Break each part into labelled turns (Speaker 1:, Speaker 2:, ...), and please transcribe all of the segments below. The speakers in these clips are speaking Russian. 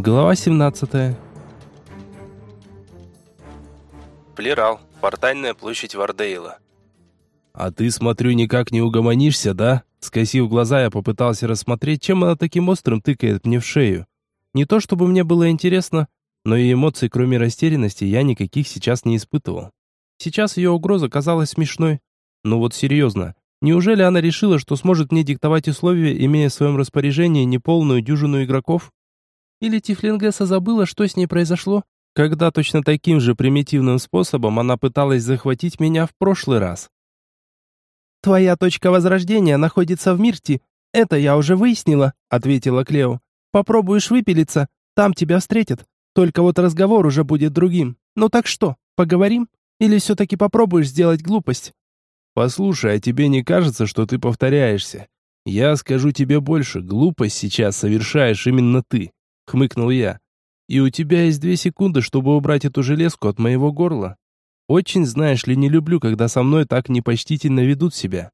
Speaker 1: Глава 17.
Speaker 2: Плерал. Портальная площадь Вардейла.
Speaker 1: «А ты, смотрю, никак не угомонишься, да?» Скосив глаза, я попытался рассмотреть, чем она таким острым тыкает мне в шею. Не то чтобы мне было интересно, но и эмоций, кроме растерянности, я никаких сейчас не испытывал. Сейчас ее угроза казалась смешной. Ну вот серьезно, неужели она решила, что сможет мне диктовать условия, имея в своем распоряжении неполную дюжину игроков? Или Тифлингесса забыла, что с ней произошло, когда точно таким же примитивным способом она пыталась захватить меня в прошлый раз? «Твоя точка возрождения находится в Мирте. Это я уже выяснила», — ответила Клео. «Попробуешь выпилиться, там тебя встретят. Только вот разговор уже будет другим. Ну так что, поговорим? Или все-таки попробуешь сделать глупость?» «Послушай, а тебе не кажется, что ты повторяешься? Я скажу тебе больше, глупость сейчас совершаешь именно ты хмыкнул я. И у тебя есть две секунды, чтобы убрать эту железку от моего горла. Очень, знаешь ли, не люблю, когда со мной так непочтительно ведут себя.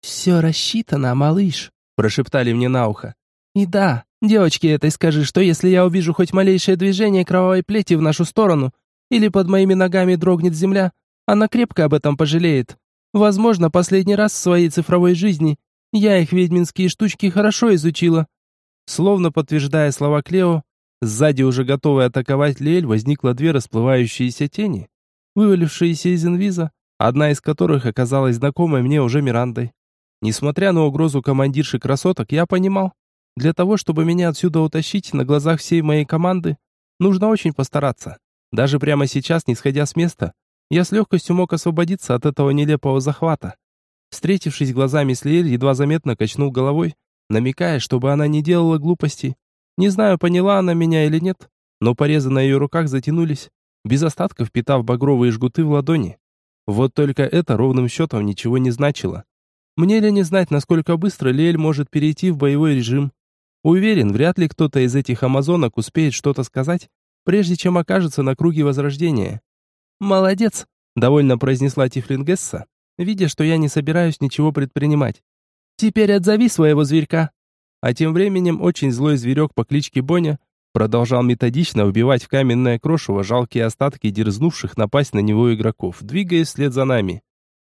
Speaker 1: Все рассчитано, малыш, прошептали мне на ухо. И да, девочке этой скажи, что если я увижу хоть малейшее движение кровавой плети в нашу сторону, или под моими ногами дрогнет земля, она крепко об этом пожалеет. Возможно, последний раз в своей цифровой жизни я их ведьминские штучки хорошо изучила. Словно подтверждая слова Клео, сзади уже готовой атаковать Лель возникло две расплывающиеся тени, вывалившиеся из инвиза, одна из которых оказалась знакомой мне уже Мирандой. Несмотря на угрозу командирши красоток, я понимал, для того, чтобы меня отсюда утащить на глазах всей моей команды, нужно очень постараться. Даже прямо сейчас, не сходя с места, я с легкостью мог освободиться от этого нелепого захвата. Встретившись глазами с Лиэль, едва заметно качнул головой, намекая, чтобы она не делала глупостей. Не знаю, поняла она меня или нет, но порезы на ее руках затянулись, без остатка впитав багровые жгуты в ладони. Вот только это ровным счетом ничего не значило. Мне ли не знать, насколько быстро Лель может перейти в боевой режим? Уверен, вряд ли кто-то из этих амазонок успеет что-то сказать, прежде чем окажется на круге возрождения. «Молодец!» — довольно произнесла Тифлингесса, видя, что я не собираюсь ничего предпринимать. Теперь отзови своего зверька. А тем временем очень злой зверек по кличке Боня продолжал методично убивать в каменное крошево жалкие остатки дерзнувших напасть на него игроков, двигаясь вслед за нами.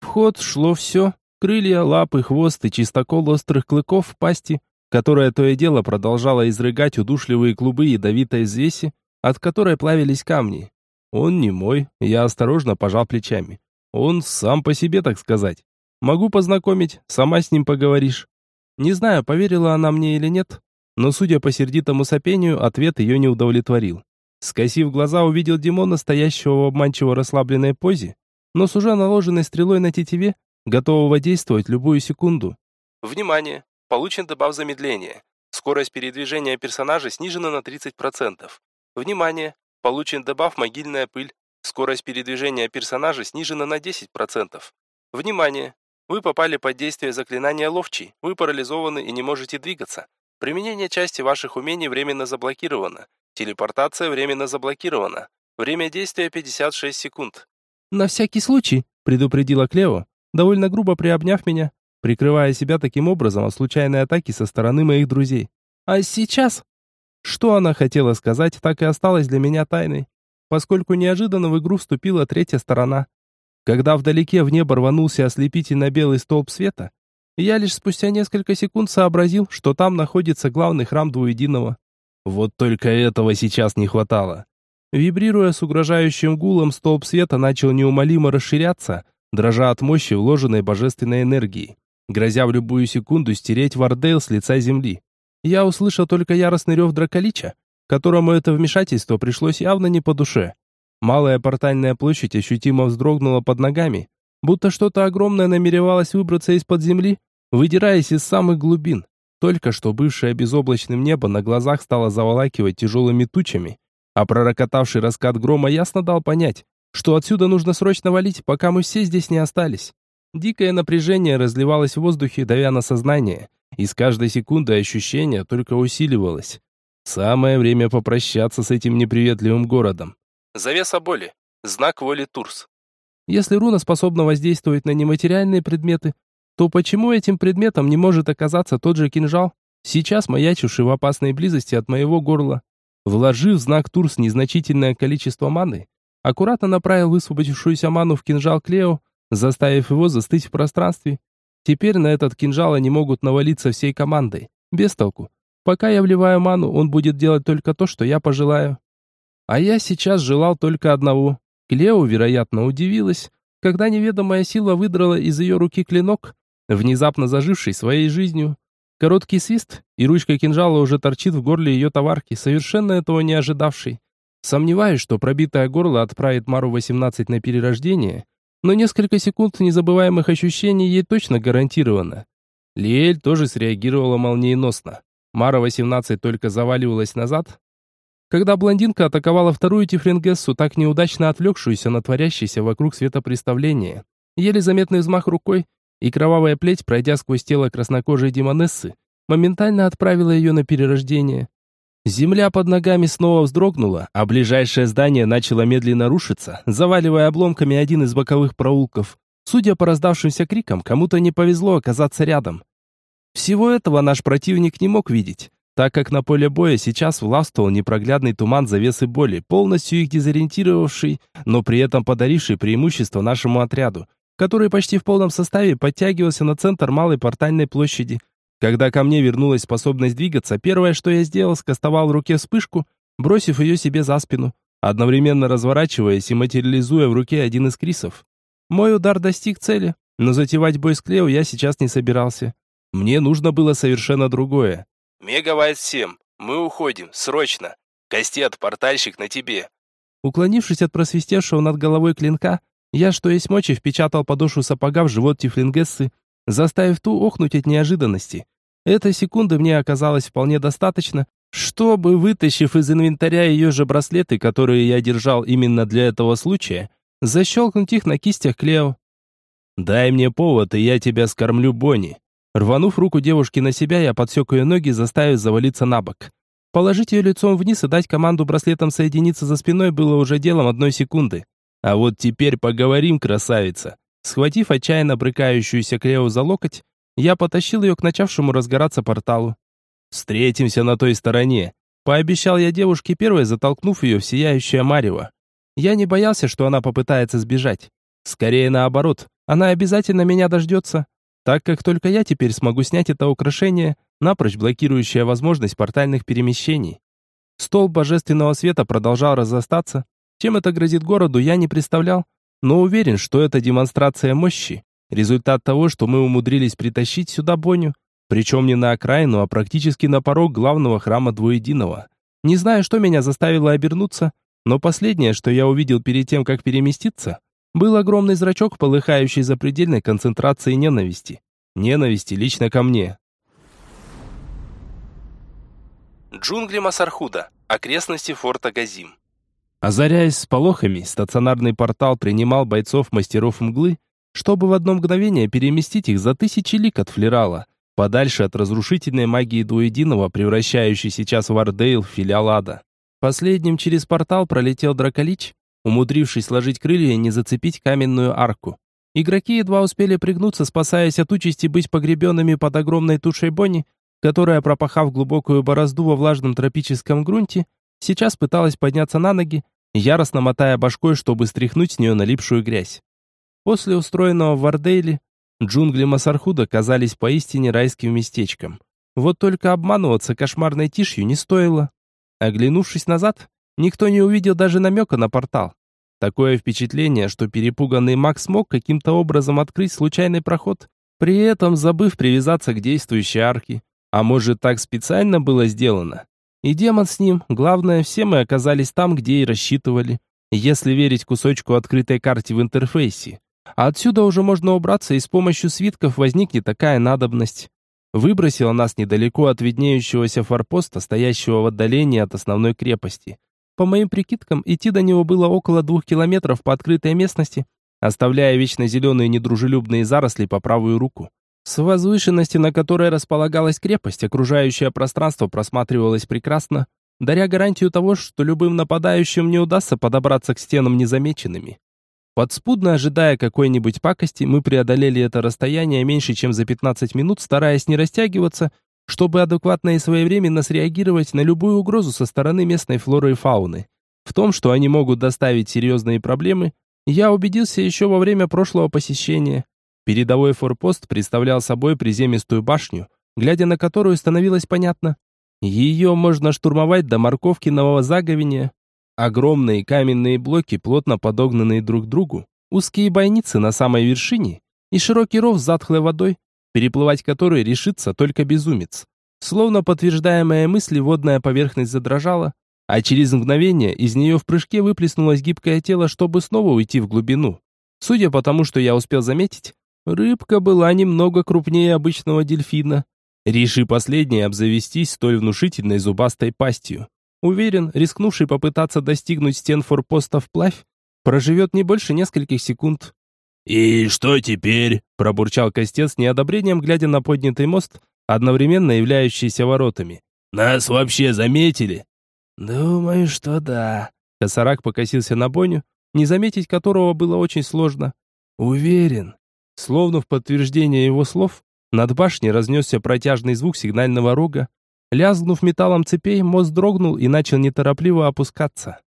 Speaker 1: В ход шло все. Крылья, лапы, хвост и чистокол острых клыков в пасти, которая то и дело продолжала изрыгать удушливые клубы ядовитой взвеси, от которой плавились камни. Он не мой, я осторожно пожал плечами. Он сам по себе, так сказать. Могу познакомить, сама с ним поговоришь. Не знаю, поверила она мне или нет, но, судя по сердитому сопению, ответ ее не удовлетворил. Скосив глаза, увидел Димона, стоящего в обманчиво расслабленной позе, но с уже наложенной стрелой на тетиве, готового действовать любую секунду.
Speaker 2: Внимание! Получен добав замедления. Скорость передвижения персонажа снижена на 30%. Внимание! Получен добав могильная пыль. Скорость передвижения персонажа снижена на 10%. Внимание! Вы попали под действие заклинания ловчий, вы парализованы и не можете двигаться. Применение части ваших умений временно заблокировано. Телепортация временно заблокирована. Время действия 56 секунд.
Speaker 1: На всякий случай, предупредила Клео, довольно грубо приобняв меня, прикрывая себя таким образом от случайной атаки со стороны моих друзей. А сейчас что она хотела сказать, так и осталось для меня тайной, поскольку неожиданно в игру вступила третья сторона. Когда вдалеке в небо рванулся ослепительно белый столб света, я лишь спустя несколько секунд сообразил, что там находится главный храм Двуединого. Вот только этого сейчас не хватало. Вибрируя с угрожающим гулом, столб света начал неумолимо расширяться, дрожа от мощи вложенной божественной энергии, грозя в любую секунду стереть Вардейл с лица земли. Я услышал только яростный рев Драколича, которому это вмешательство пришлось явно не по душе. Малая портальная площадь ощутимо вздрогнула под ногами, будто что-то огромное намеревалось выбраться из-под земли, выдираясь из самых глубин. Только что бывшее безоблачным небо на глазах стало заволакивать тяжелыми тучами, а пророкотавший раскат грома ясно дал понять, что отсюда нужно срочно валить, пока мы все здесь не остались. Дикое напряжение разливалось в воздухе, давя на сознание, и с каждой секундой ощущение только усиливалось. Самое время попрощаться с этим неприветливым городом.
Speaker 2: Завеса боли. Знак воли Турс.
Speaker 1: Если руна способна воздействовать на нематериальные предметы, то почему этим предметом не может оказаться тот же кинжал, сейчас маячивший в опасной близости от моего горла? Вложив знак Турс незначительное количество маны, аккуратно направил высвободившуюся ману в кинжал Клео, заставив его застыть в пространстве. Теперь на этот кинжал они могут навалиться всей командой. Без толку. Пока я вливаю ману, он будет делать только то, что я пожелаю. А я сейчас желал только одного. Клео, вероятно, удивилась, когда неведомая сила выдрала из ее руки клинок, внезапно заживший своей жизнью. Короткий свист, и ручка кинжала уже торчит в горле ее товарки, совершенно этого не ожидавшей. Сомневаюсь, что пробитое горло отправит Мару-18 на перерождение, но несколько секунд незабываемых ощущений ей точно гарантировано. Лиэль тоже среагировала молниеносно. Мара-18 только заваливалась назад, когда блондинка атаковала вторую Тифлингессу, так неудачно отвлекшуюся на творящееся вокруг светопреставление. Еле заметный взмах рукой, и кровавая плеть, пройдя сквозь тело краснокожей демонессы, моментально отправила ее на перерождение. Земля под ногами снова вздрогнула, а ближайшее здание начало медленно рушиться, заваливая обломками один из боковых проулков. Судя по раздавшимся крикам, кому-то не повезло оказаться рядом. Всего этого наш противник не мог видеть, так как на поле боя сейчас властвовал непроглядный туман завесы боли, полностью их дезориентировавший, но при этом подаривший преимущество нашему отряду, который почти в полном составе подтягивался на центр малой портальной площади – когда ко мне вернулась способность двигаться, первое, что я сделал, скостовал в руке вспышку, бросив ее себе за спину, одновременно разворачиваясь и материализуя в руке один из крисов. Мой удар достиг цели, но затевать бой с Клео я сейчас не собирался. Мне нужно было совершенно другое.
Speaker 2: «Мегавайт всем! Мы уходим! Срочно! Кастет, портальщик на тебе!»
Speaker 1: Уклонившись от просвистевшего над головой клинка, я, что есть мочи, впечатал подошву сапога в живот Тифлингессы, заставив ту охнуть от неожиданности. Этой секунды мне оказалось вполне достаточно, чтобы, вытащив из инвентаря ее же браслеты, которые я держал именно для этого случая, защелкнуть их на кистях Клео. «Дай мне повод, и я тебя скормлю, Бонни». Рванув руку девушки на себя, я подсек ее ноги, заставив завалиться на бок. Положить ее лицом вниз и дать команду браслетом соединиться за спиной было уже делом одной секунды. А вот теперь поговорим, красавица. Схватив отчаянно брыкающуюся Клео за локоть, я потащил ее к начавшему разгораться порталу. «Встретимся на той стороне», — пообещал я девушке первой, затолкнув ее в сияющее марево. Я не боялся, что она попытается сбежать. Скорее наоборот, она обязательно меня дождется, так как только я теперь смогу снять это украшение, напрочь блокирующее возможность портальных перемещений. Стол божественного света продолжал разостаться. Чем это грозит городу, я не представлял, но уверен, что это демонстрация мощи, Результат того, что мы умудрились притащить сюда Боню, причем не на окраину, а практически на порог главного храма Двуединого. Не знаю, что меня заставило обернуться, но последнее, что я увидел перед тем, как переместиться, был огромный зрачок, полыхающий за предельной концентрацией ненависти. Ненависти лично ко мне.
Speaker 2: Джунгли Масархуда. Окрестности форта Газим.
Speaker 1: Озаряясь сполохами, стационарный портал принимал бойцов мастеров мглы чтобы в одно мгновение переместить их за тысячи лик от Флерала, подальше от разрушительной магии двуединого, превращающей сейчас в Ардейл в филиал ада. Последним через портал пролетел Драколич, умудрившись сложить крылья и не зацепить каменную арку. Игроки едва успели пригнуться, спасаясь от участи быть погребенными под огромной тушей Бонни, которая, пропахав глубокую борозду во влажном тропическом грунте, сейчас пыталась подняться на ноги, яростно мотая башкой, чтобы стряхнуть с нее налипшую грязь. После устроенного в Вардейле джунгли Масархуда казались поистине райским местечком. Вот только обманываться кошмарной тишью не стоило. Оглянувшись назад, никто не увидел даже намека на портал. Такое впечатление, что перепуганный маг смог каким-то образом открыть случайный проход, при этом забыв привязаться к действующей арке. А может, так специально было сделано? И демон с ним, главное, все мы оказались там, где и рассчитывали, если верить кусочку открытой карте в интерфейсе. А отсюда уже можно убраться, и с помощью свитков возникнет такая надобность. Выбросила нас недалеко от виднеющегося форпоста, стоящего в отдалении от основной крепости. По моим прикидкам, идти до него было около двух километров по открытой местности, оставляя вечно зеленые недружелюбные заросли по правую руку. С возвышенности, на которой располагалась крепость, окружающее пространство просматривалось прекрасно, даря гарантию того, что любым нападающим не удастся подобраться к стенам незамеченными. Подспудно ожидая какой-нибудь пакости, мы преодолели это расстояние меньше, чем за 15 минут, стараясь не растягиваться чтобы адекватно и своевременно среагировать на любую угрозу со стороны местной флоры и фауны. В том, что они могут доставить серьезные проблемы, я убедился еще во время прошлого посещения. Передовой форпост представлял собой приземистую башню, глядя на которую становилось понятно. Ее можно штурмовать до морковки нового заговения. Огромные каменные блоки, плотно подогнанные друг к другу, узкие бойницы на самой вершине и широкий ров с затхлой водой, переплывать который решится только безумец. Словно подтверждая мои мысли, водная поверхность задрожала, а через мгновение из нее в прыжке выплеснулось гибкое тело, чтобы снова уйти в глубину. Судя по тому, что я успел заметить, рыбка была немного крупнее обычного дельфина. Реши последний обзавестись столь внушительной зубастой пастью. Уверен, рискнувший попытаться достигнуть стен форпоста вплавь, проживет не больше нескольких секунд.
Speaker 3: «И что теперь?»
Speaker 1: – пробурчал Костец с неодобрением, глядя на поднятый мост, одновременно являющийся воротами.
Speaker 3: «Нас вообще заметили?»
Speaker 1: «Думаю, что да». Косарак покосился на Боню, не заметить которого было очень сложно. «Уверен». Словно в подтверждение его слов, над башней разнесся протяжный звук сигнального рога. Лязгнув металлом цепей, мост дрогнул и начал неторопливо опускаться.